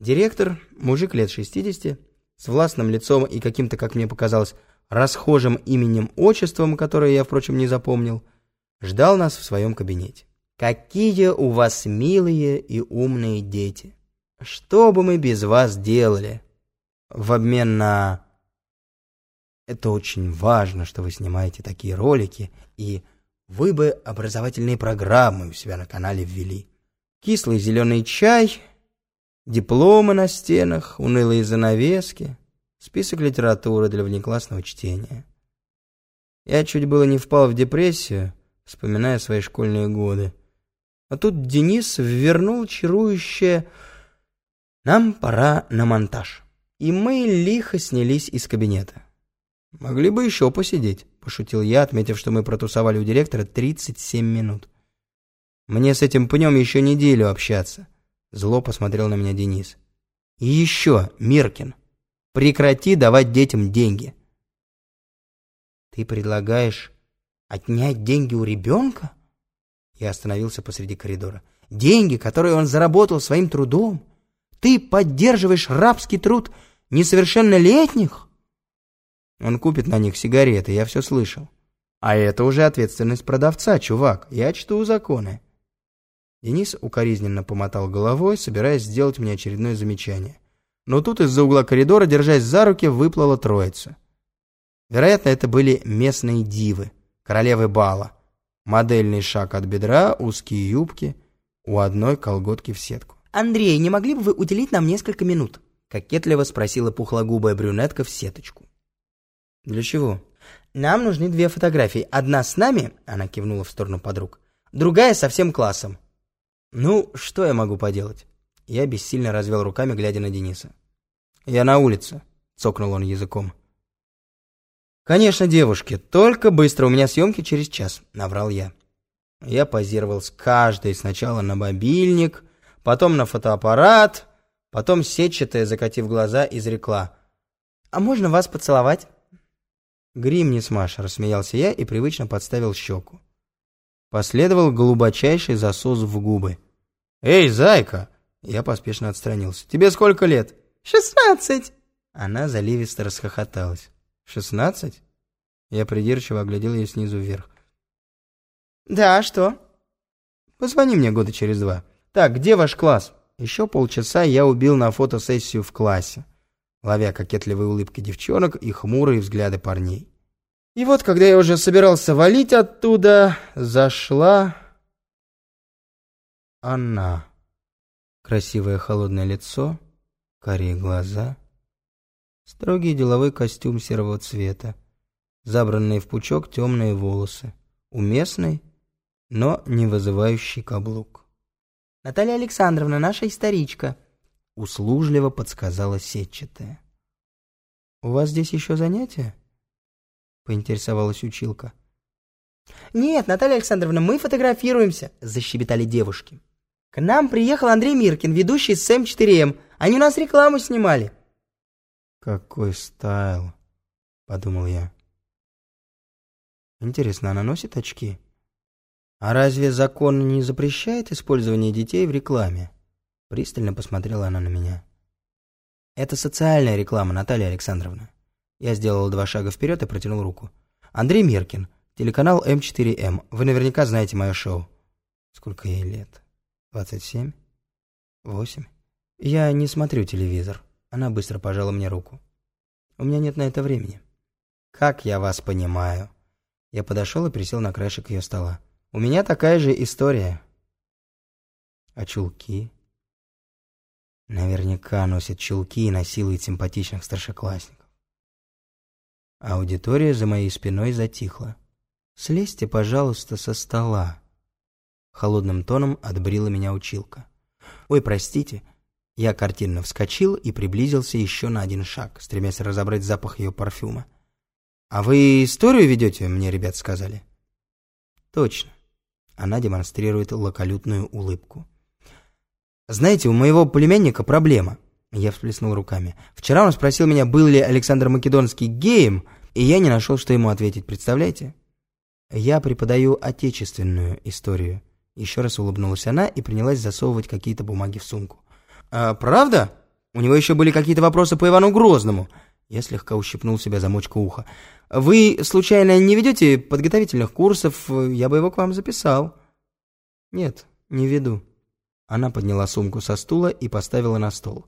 Директор, мужик лет 60, с властным лицом и каким-то, как мне показалось, расхожим именем-отчеством, которое я, впрочем, не запомнил, ждал нас в своем кабинете. «Какие у вас милые и умные дети! Что бы мы без вас делали?» В обмен на... Это очень важно, что вы снимаете такие ролики, и вы бы образовательные программы у себя на канале ввели. Кислый зеленый чай, дипломы на стенах, унылые занавески, список литературы для внеклассного чтения. Я чуть было не впал в депрессию, вспоминая свои школьные годы. А тут Денис вернул чарующее «Нам пора на монтаж». И мы лихо снялись из кабинета. «Могли бы еще посидеть», — пошутил я, отметив, что мы протусовали у директора 37 минут. «Мне с этим пнем еще неделю общаться», — зло посмотрел на меня Денис. «И еще, Миркин, прекрати давать детям деньги». «Ты предлагаешь отнять деньги у ребенка?» Я остановился посреди коридора. «Деньги, которые он заработал своим трудом? Ты поддерживаешь рабский труд Несовершеннолетних? Он купит на них сигареты, я все слышал. А это уже ответственность продавца, чувак. Я чту законы. Денис укоризненно помотал головой, собираясь сделать мне очередное замечание. Но тут из-за угла коридора, держась за руки, выплыла троица. Вероятно, это были местные дивы, королевы бала. Модельный шаг от бедра, узкие юбки, у одной колготки в сетку. «Андрей, не могли бы вы уделить нам несколько минут?» Кокетливо спросила пухлогубая брюнетка в сеточку. «Для чего?» «Нам нужны две фотографии. Одна с нами», — она кивнула в сторону подруг, «другая со всем классом». «Ну, что я могу поделать?» Я бессильно развел руками, глядя на Дениса. «Я на улице», — цокнул он языком. «Конечно, девушки, только быстро, у меня съемки через час», — наврал я. Я позировал с каждой сначала на мобильник, потом на фотоаппарат, Потом сетчатая, закатив глаза, изрекла. «А можно вас поцеловать?» «Грим не смажь», — рассмеялся я и привычно подставил щеку. Последовал глубочайший засос в губы. «Эй, зайка!» Я поспешно отстранился. «Тебе сколько лет?» «Шестнадцать!» Она заливисто расхохоталась. «Шестнадцать?» Я придирчиво оглядел ее снизу вверх. «Да, а что?» «Позвони мне года через два. Так, где ваш класс?» Еще полчаса я убил на фотосессию в классе, ловя кокетливые улыбки девчонок и хмурые взгляды парней. И вот, когда я уже собирался валить оттуда, зашла она. Красивое холодное лицо, карие глаза, строгий деловой костюм серого цвета, забранные в пучок темные волосы, уместный, но не вызывающий каблук. Наталья Александровна, наша историчка», — услужливо подсказала сетчатая. «У вас здесь еще занятия?» — поинтересовалась училка. «Нет, Наталья Александровна, мы фотографируемся», — защебетали девушки. «К нам приехал Андрей Миркин, ведущий с М4М. Они у нас рекламу снимали». «Какой стайл», — подумал я. «Интересно, она носит очки?» «А разве закон не запрещает использование детей в рекламе?» Пристально посмотрела она на меня. «Это социальная реклама, Наталья Александровна». Я сделал два шага вперед и протянул руку. «Андрей Миркин, телеканал М4М. Вы наверняка знаете мое шоу». «Сколько ей лет? 27? 8?» «Я не смотрю телевизор». Она быстро пожала мне руку. «У меня нет на это времени». «Как я вас понимаю». Я подошел и присел на краешек ее стола. У меня такая же история. А чулки? Наверняка носит чулки и насилует симпатичных старшеклассников. Аудитория за моей спиной затихла. «Слезьте, пожалуйста, со стола». Холодным тоном отбрила меня училка. «Ой, простите». Я картинно вскочил и приблизился еще на один шаг, стремясь разобрать запах ее парфюма. «А вы историю ведете?» — мне ребят сказали. «Точно. Она демонстрирует лаколютную улыбку. «Знаете, у моего племянника проблема». Я всплеснул руками. «Вчера он спросил меня, был ли Александр Македонский геем, и я не нашел, что ему ответить, представляете?» «Я преподаю отечественную историю». Еще раз улыбнулась она и принялась засовывать какие-то бумаги в сумку. «А, «Правда?» У него еще были какие-то вопросы по Ивану Грозному. Я слегка ущипнул себя замочку уха. Вы, случайно, не ведете подготовительных курсов? Я бы его к вам записал. Нет, не веду. Она подняла сумку со стула и поставила на стол.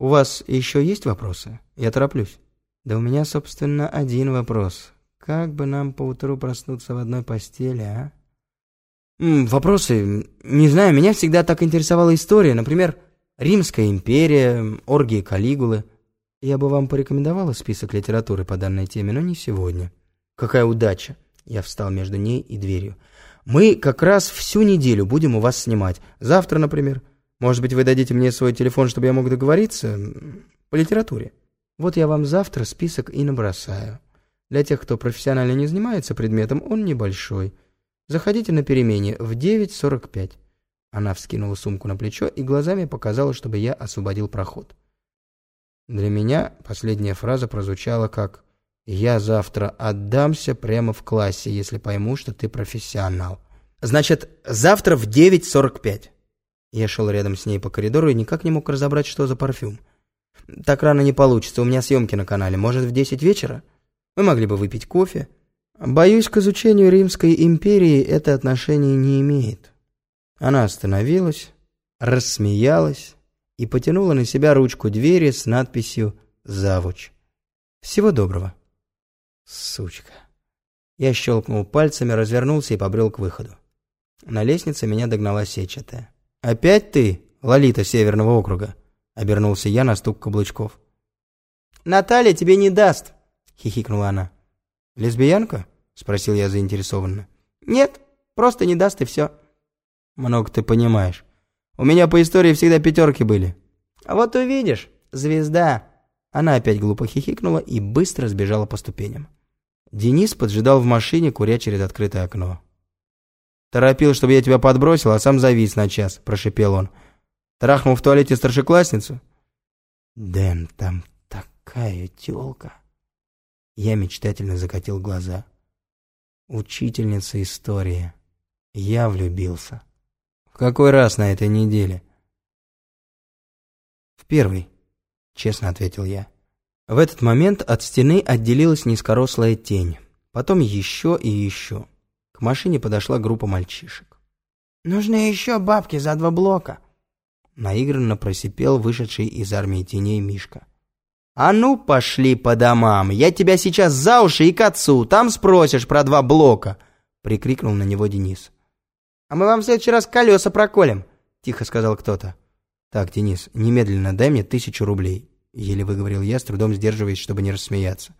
У вас еще есть вопросы? Я тороплюсь. Да у меня, собственно, один вопрос. Как бы нам поутру проснуться в одной постели, а? Вопросы, не знаю, меня всегда так интересовала история. Например, Римская империя, оргии Калигулы. Я бы вам порекомендовала список литературы по данной теме, но не сегодня. Какая удача. Я встал между ней и дверью. Мы как раз всю неделю будем у вас снимать. Завтра, например. Может быть, вы дадите мне свой телефон, чтобы я мог договориться по литературе. Вот я вам завтра список и набросаю. Для тех, кто профессионально не занимается предметом, он небольшой. Заходите на перемене в 9.45. Она вскинула сумку на плечо и глазами показала, чтобы я освободил проход. Для меня последняя фраза прозвучала как «Я завтра отдамся прямо в классе, если пойму, что ты профессионал». «Значит, завтра в 9.45». Я шел рядом с ней по коридору и никак не мог разобрать, что за парфюм. «Так рано не получится, у меня съемки на канале. Может, в 10 вечера? Мы могли бы выпить кофе». Боюсь, к изучению Римской империи это отношение не имеет. Она остановилась, рассмеялась и потянула на себя ручку двери с надписью «Завуч». Всего доброго. Сучка. Я щелкнул пальцами, развернулся и побрел к выходу. На лестнице меня догнала сетчатая. «Опять ты, Лолита Северного округа?» Обернулся я на стук каблучков. «Наталья тебе не даст!» — хихикнула она. «Лесбиянка?» — спросил я заинтересованно. «Нет, просто не даст и все». «Много ты понимаешь. У меня по истории всегда пятерки были». «А вот увидишь, звезда». Она опять глупо хихикнула и быстро сбежала по ступеням. Денис поджидал в машине, куря через открытое окно. «Торопил, чтобы я тебя подбросил, а сам завис на час», – прошипел он. «Трахнул в туалете старшеклассницу?» «Дэн, там такая тёлка». Я мечтательно закатил глаза. Учительница истории. Я влюбился. В какой раз на этой неделе? В первый, честно ответил я. В этот момент от стены отделилась низкорослая тень. Потом еще и еще. К машине подошла группа мальчишек. «Нужны еще бабки за два блока», — наигранно просипел вышедший из армии теней Мишка. «А ну, пошли по домам! Я тебя сейчас за уши и к отцу! Там спросишь про два блока!» — прикрикнул на него Денис. «А мы вам в следующий раз колеса проколем!» — тихо сказал кто-то. «Так, Денис, немедленно дай мне тысячу рублей», — еле выговорил я, с трудом сдерживаясь, чтобы не рассмеяться.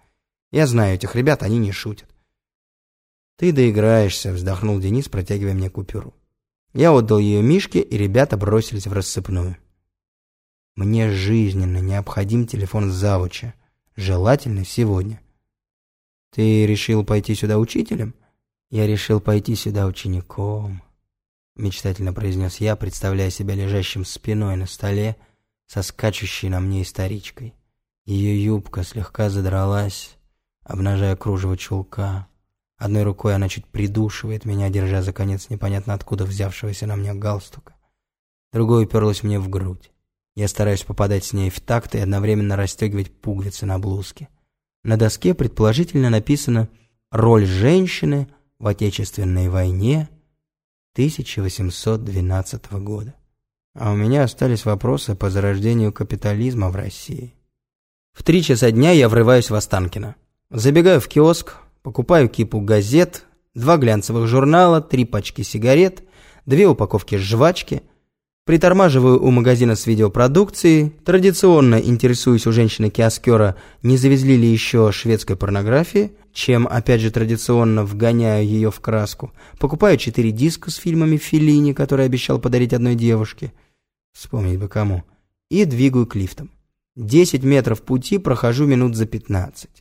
«Я знаю этих ребят, они не шутят». «Ты доиграешься», — вздохнул Денис, протягивая мне купюру. Я отдал ее Мишке, и ребята бросились в рассыпную. Мне жизненно необходим телефон завуча. Желательно сегодня. Ты решил пойти сюда учителем? Я решил пойти сюда учеником. Мечтательно произнес я, представляя себя лежащим спиной на столе со скачущей на мне историчкой. Ее юбка слегка задралась, обнажая кружево чулка. Одной рукой она чуть придушивает меня, держа за конец непонятно откуда взявшегося на мне галстука. Другой уперлась мне в грудь. Я стараюсь попадать с ней в такт и одновременно расстегивать пуговицы на блузке. На доске предположительно написано «Роль женщины в Отечественной войне 1812 года». А у меня остались вопросы по зарождению капитализма в России. В три часа дня я врываюсь в Останкино. Забегаю в киоск, покупаю кипу газет, два глянцевых журнала, три пачки сигарет, две упаковки жвачки – Притормаживаю у магазина с видеопродукцией, традиционно интересуюсь у женщины-киоскера, не завезли ли еще шведской порнографии, чем, опять же, традиционно вгоняю ее в краску. Покупаю четыре диска с фильмами Феллини, который обещал подарить одной девушке. Вспомнить бы кому. И двигаю к лифтам. Десять метров пути прохожу минут за пятнадцать.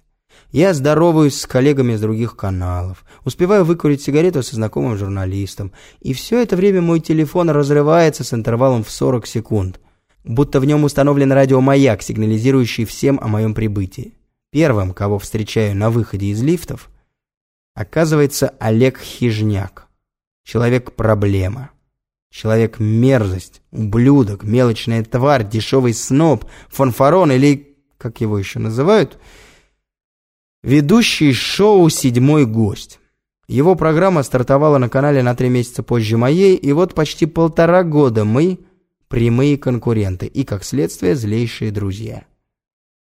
Я здороваюсь с коллегами из других каналов, успеваю выкурить сигарету со знакомым журналистом, и все это время мой телефон разрывается с интервалом в 40 секунд, будто в нем установлен радиомаяк, сигнализирующий всем о моем прибытии. Первым, кого встречаю на выходе из лифтов, оказывается Олег Хижняк, человек-проблема. Человек — мерзость, ублюдок, мелочная тварь, дешевый сноб, фанфарон или, как его еще называют, ведущий шоу «Седьмой гость». Его программа стартовала на канале на три месяца позже моей, и вот почти полтора года мы прямые конкуренты и, как следствие, злейшие друзья.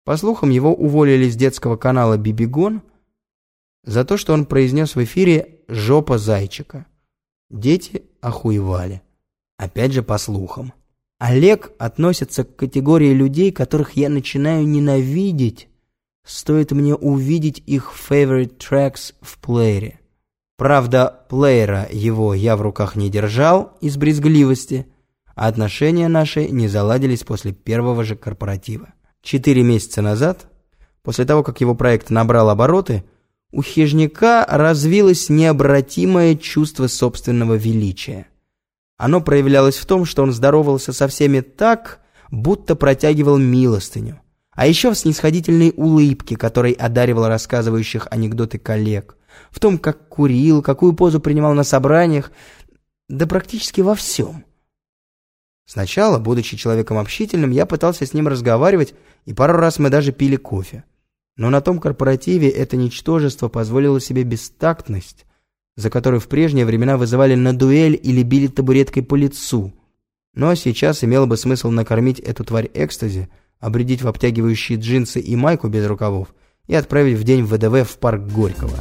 По слухам, его уволили с детского канала «Бибигон» за то, что он произнес в эфире «жопа зайчика». Дети охуевали. Опять же по слухам. Олег относится к категории людей, которых я начинаю ненавидеть, стоит мне увидеть их favorite tracks в плеере. Правда, плеера его я в руках не держал из брезгливости, а отношения наши не заладились после первого же корпоратива. Четыре месяца назад, после того, как его проект набрал обороты, у хижняка развилось необратимое чувство собственного величия. Оно проявлялось в том, что он здоровался со всеми так, будто протягивал милостыню. А еще в снисходительной улыбке, которой одаривал рассказывающих анекдоты коллег. В том, как курил, какую позу принимал на собраниях, да практически во всем. Сначала, будучи человеком общительным, я пытался с ним разговаривать, и пару раз мы даже пили кофе. Но на том корпоративе это ничтожество позволило себе бестактность, за которую в прежние времена вызывали на дуэль или били табуреткой по лицу. Ну а сейчас имело бы смысл накормить эту тварь экстази, обредить в обтягивающие джинсы и майку без рукавов и отправить в день ВДВ в парк Горького.